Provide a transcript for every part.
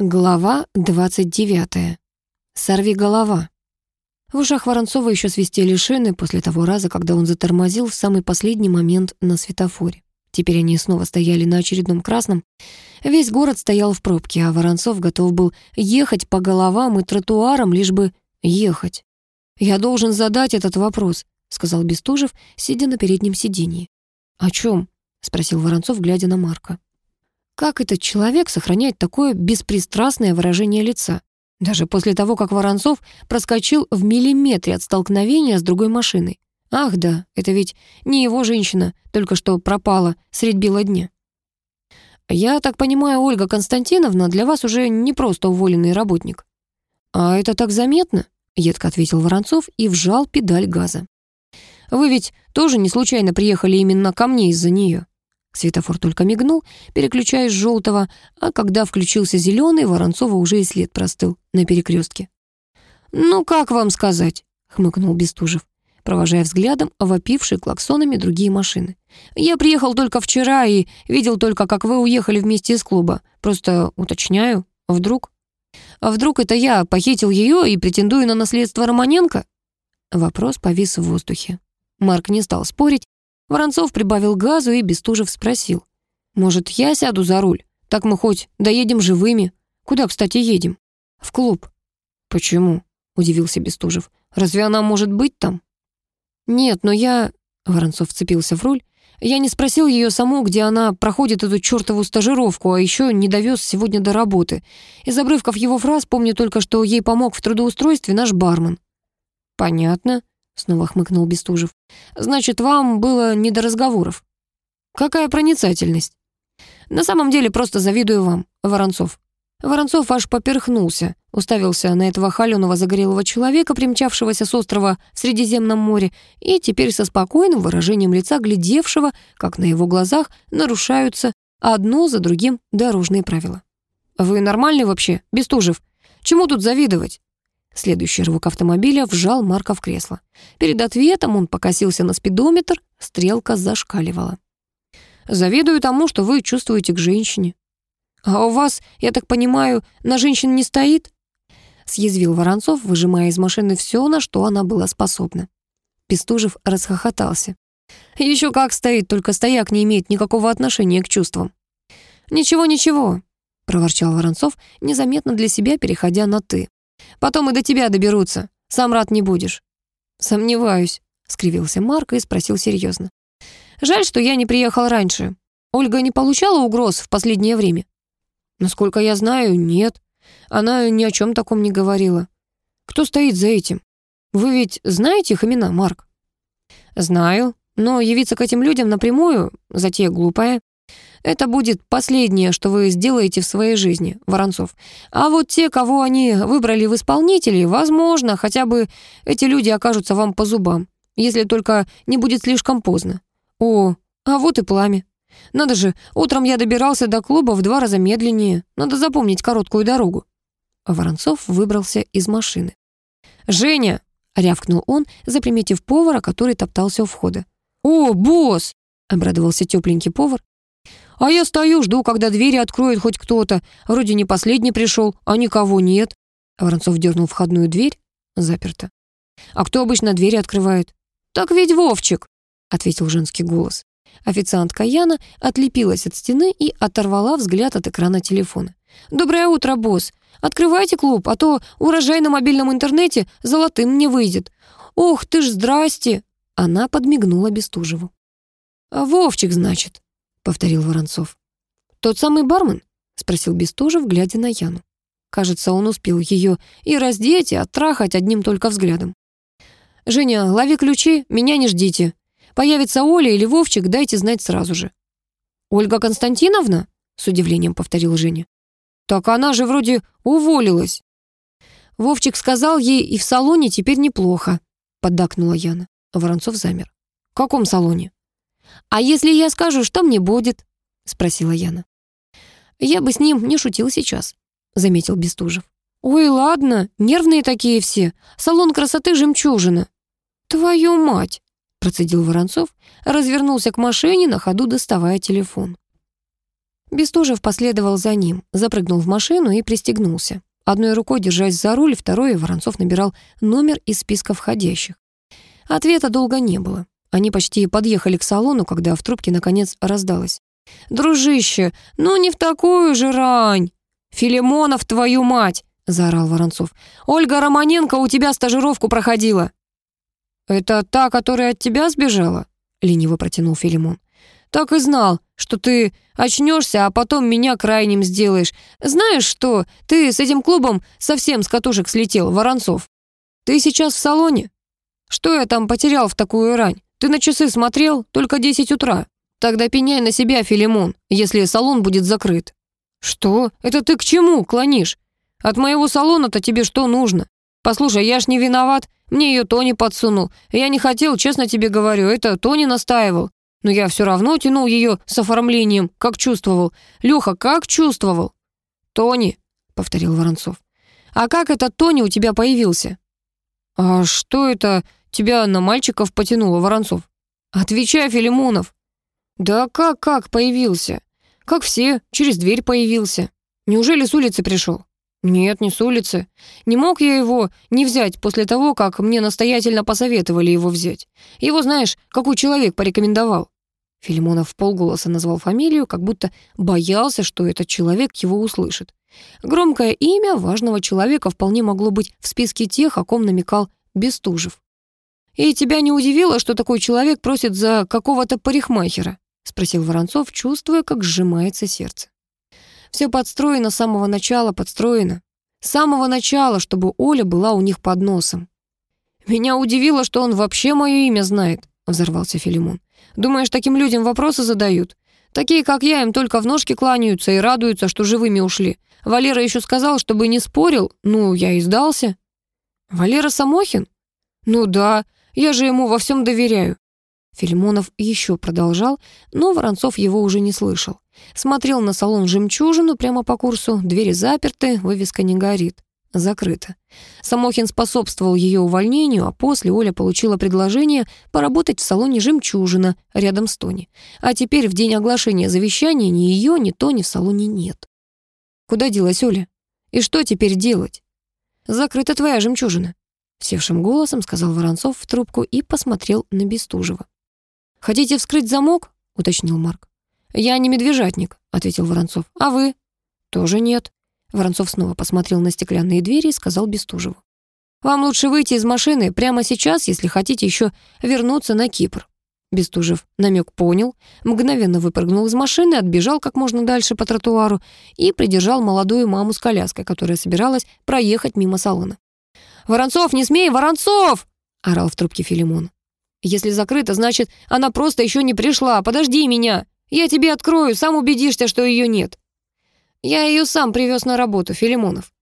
Глава 29. Сорви голова. В ушах Воронцова еще свистели шины после того раза, когда он затормозил в самый последний момент на светофоре. Теперь они снова стояли на очередном красном. Весь город стоял в пробке, а Воронцов готов был ехать по головам и тротуарам, лишь бы ехать. «Я должен задать этот вопрос», — сказал Бестужев, сидя на переднем сиденье. «О чем?» — спросил Воронцов, глядя на Марка. Как этот человек сохраняет такое беспристрастное выражение лица? Даже после того, как Воронцов проскочил в миллиметре от столкновения с другой машиной. Ах да, это ведь не его женщина, только что пропала средь бела дня. «Я так понимаю, Ольга Константиновна для вас уже не просто уволенный работник». «А это так заметно?» — едко ответил Воронцов и вжал педаль газа. «Вы ведь тоже не случайно приехали именно ко мне из-за нее?» Светофор только мигнул, переключаясь с желтого, а когда включился зеленый, Воронцова уже и след простыл на перекрестке. «Ну, как вам сказать?» — хмыкнул Бестужев, провожая взглядом вопившие клаксонами другие машины. «Я приехал только вчера и видел только, как вы уехали вместе из клуба. Просто уточняю, вдруг?» «А вдруг это я похитил ее и претендую на наследство Романенко?» Вопрос повис в воздухе. Марк не стал спорить, Воронцов прибавил газу и Бестужев спросил. «Может, я сяду за руль? Так мы хоть доедем живыми. Куда, кстати, едем?» «В клуб». «Почему?» — удивился Бестужев. «Разве она может быть там?» «Нет, но я...» — Воронцов вцепился в руль. «Я не спросил ее саму, где она проходит эту чертову стажировку, а еще не довез сегодня до работы. Из обрывков его фраз помню только, что ей помог в трудоустройстве наш бармен». «Понятно», Снова хмыкнул Бестужев. «Значит, вам было не до разговоров». «Какая проницательность?» «На самом деле просто завидую вам, Воронцов». Воронцов аж поперхнулся, уставился на этого холеного загорелого человека, примчавшегося с острова в Средиземном море, и теперь со спокойным выражением лица глядевшего, как на его глазах нарушаются одно за другим дорожные правила. «Вы нормальный вообще, Бестужев? Чему тут завидовать?» Следующий рывок автомобиля вжал Марка в кресло. Перед ответом он покосился на спидометр, стрелка зашкаливала. «Завидую тому, что вы чувствуете к женщине». «А у вас, я так понимаю, на женщин не стоит?» Съязвил Воронцов, выжимая из машины все, на что она была способна. Пестужев расхохотался. «Еще как стоит, только стояк не имеет никакого отношения к чувствам». «Ничего, ничего», — проворчал Воронцов, незаметно для себя переходя на «ты». Потом и до тебя доберутся. Сам рад не будешь». «Сомневаюсь», — скривился Марк и спросил серьезно. «Жаль, что я не приехал раньше. Ольга не получала угроз в последнее время?» «Насколько я знаю, нет. Она ни о чем таком не говорила. Кто стоит за этим? Вы ведь знаете их имена, Марк?» «Знаю, но явиться к этим людям напрямую — затея глупая. Это будет последнее, что вы сделаете в своей жизни, Воронцов. А вот те, кого они выбрали в исполнители, возможно, хотя бы эти люди окажутся вам по зубам, если только не будет слишком поздно. О, а вот и пламя. Надо же, утром я добирался до клуба в два раза медленнее. Надо запомнить короткую дорогу. Воронцов выбрался из машины. «Женя!» — рявкнул он, заприметив повара, который топтался у входа. «О, босс!» — обрадовался тепленький повар. А я стою, жду, когда двери откроет хоть кто-то. Вроде не последний пришел, а никого нет. Воронцов дернул входную дверь. Заперто. А кто обычно двери открывает? Так ведь Вовчик, ответил женский голос. Официантка Яна отлепилась от стены и оторвала взгляд от экрана телефона. «Доброе утро, босс. Открывайте клуб, а то урожай на мобильном интернете золотым не выйдет. Ох ты ж, здрасте!» Она подмигнула Бестужеву. «Вовчик, значит», повторил Воронцов. «Тот самый бармен?» — спросил Бестужев, глядя на Яну. Кажется, он успел ее и раздеть, и оттрахать одним только взглядом. «Женя, лови ключи, меня не ждите. Появится Оля или Вовчик, дайте знать сразу же». «Ольга Константиновна?» — с удивлением повторил Женя. «Так она же вроде уволилась». Вовчик сказал ей, и в салоне теперь неплохо, поддакнула Яна. Воронцов замер. «В каком салоне?» «А если я скажу, что мне будет?» — спросила Яна. «Я бы с ним не шутил сейчас», — заметил Бестужев. «Ой, ладно, нервные такие все. Салон красоты жемчужина». «Твою мать!» — процедил Воронцов, развернулся к машине, на ходу доставая телефон. Бестужев последовал за ним, запрыгнул в машину и пристегнулся. Одной рукой, держась за руль, второй Воронцов набирал номер из списка входящих. Ответа долго не было. Они почти подъехали к салону, когда в трубке наконец раздалось. «Дружище, ну не в такую же рань!» «Филимонов, твою мать!» — заорал Воронцов. «Ольга Романенко у тебя стажировку проходила!» «Это та, которая от тебя сбежала?» — лениво протянул Филимон. «Так и знал, что ты очнешься, а потом меня крайним сделаешь. Знаешь что, ты с этим клубом совсем с катушек слетел, Воронцов. Ты сейчас в салоне? Что я там потерял в такую рань? Ты на часы смотрел? Только 10 утра. Тогда пеняй на себя, Филимон, если салон будет закрыт». «Что? Это ты к чему клонишь? От моего салона-то тебе что нужно? Послушай, я ж не виноват, мне ее Тони подсунул. Я не хотел, честно тебе говорю, это Тони настаивал. Но я все равно тянул ее с оформлением, как чувствовал. Леха, как чувствовал?» «Тони», — повторил Воронцов. «А как этот Тони у тебя появился?» «А что это тебя на мальчиков потянуло, Воронцов?» «Отвечай, Филимонов». «Да как-как появился? Как все, через дверь появился. Неужели с улицы пришел?» «Нет, не с улицы. Не мог я его не взять после того, как мне настоятельно посоветовали его взять. Его, знаешь, какой человек порекомендовал?» Филимонов полголоса назвал фамилию, как будто боялся, что этот человек его услышит. Громкое имя важного человека вполне могло быть в списке тех, о ком намекал Бестужев. «И тебя не удивило, что такой человек просит за какого-то парикмахера?» — спросил Воронцов, чувствуя, как сжимается сердце. Все подстроено с самого начала, подстроено. С самого начала, чтобы Оля была у них под носом. «Меня удивило, что он вообще мое имя знает», — взорвался Филимон. «Думаешь, таким людям вопросы задают? Такие, как я, им только в ножки кланяются и радуются, что живыми ушли. Валера еще сказал, чтобы не спорил. Ну, я и сдался». «Валера Самохин?» «Ну да, я же ему во всем доверяю». Филимонов еще продолжал, но Воронцов его уже не слышал. Смотрел на салон «Жемчужину» прямо по курсу. Двери заперты, вывеска не горит. Закрыта. Самохин способствовал ее увольнению, а после Оля получила предложение поработать в салоне «Жемчужина» рядом с Тони. А теперь в день оглашения завещания ни ее, ни Тони в салоне нет. Куда делась Оля? И что теперь делать? Закрыта твоя жемчужина. Севшим голосом сказал Воронцов в трубку и посмотрел на Бестужева. «Хотите вскрыть замок?» — уточнил Марк. «Я не медвежатник», — ответил Воронцов. «А вы?» «Тоже нет». Воронцов снова посмотрел на стеклянные двери и сказал Бестужеву. «Вам лучше выйти из машины прямо сейчас, если хотите еще вернуться на Кипр». Бестужев намек понял, мгновенно выпрыгнул из машины, отбежал как можно дальше по тротуару и придержал молодую маму с коляской, которая собиралась проехать мимо салона. «Воронцов, не смей, Воронцов!» — орал в трубке Филимон. «Если закрыто, значит, она просто еще не пришла. Подожди меня!» Я тебе открою, сам убедишься, что ее нет. Я ее сам привез на работу, Филимонов.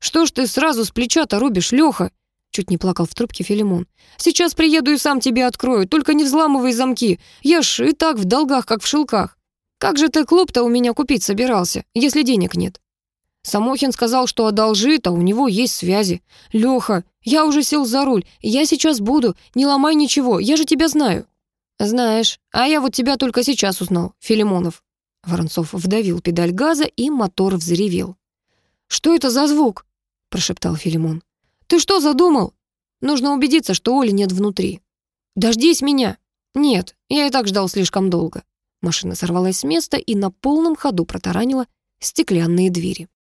Что ж ты сразу с плеча-то рубишь, Леха? Чуть не плакал в трубке Филимон. «Сейчас приеду и сам тебе открою, только не взламывай замки. Я ж и так в долгах, как в шелках. Как же ты клуб-то у меня купить собирался, если денег нет?» Самохин сказал, что одолжит, а у него есть связи. «Леха, я уже сел за руль, я сейчас буду, не ломай ничего, я же тебя знаю». «Знаешь, а я вот тебя только сейчас узнал, Филимонов». Воронцов вдавил педаль газа, и мотор взревел. «Что это за звук?» — прошептал Филимон. «Ты что задумал? Нужно убедиться, что Оли нет внутри». «Дождись меня!» «Нет, я и так ждал слишком долго». Машина сорвалась с места и на полном ходу протаранила стеклянные двери.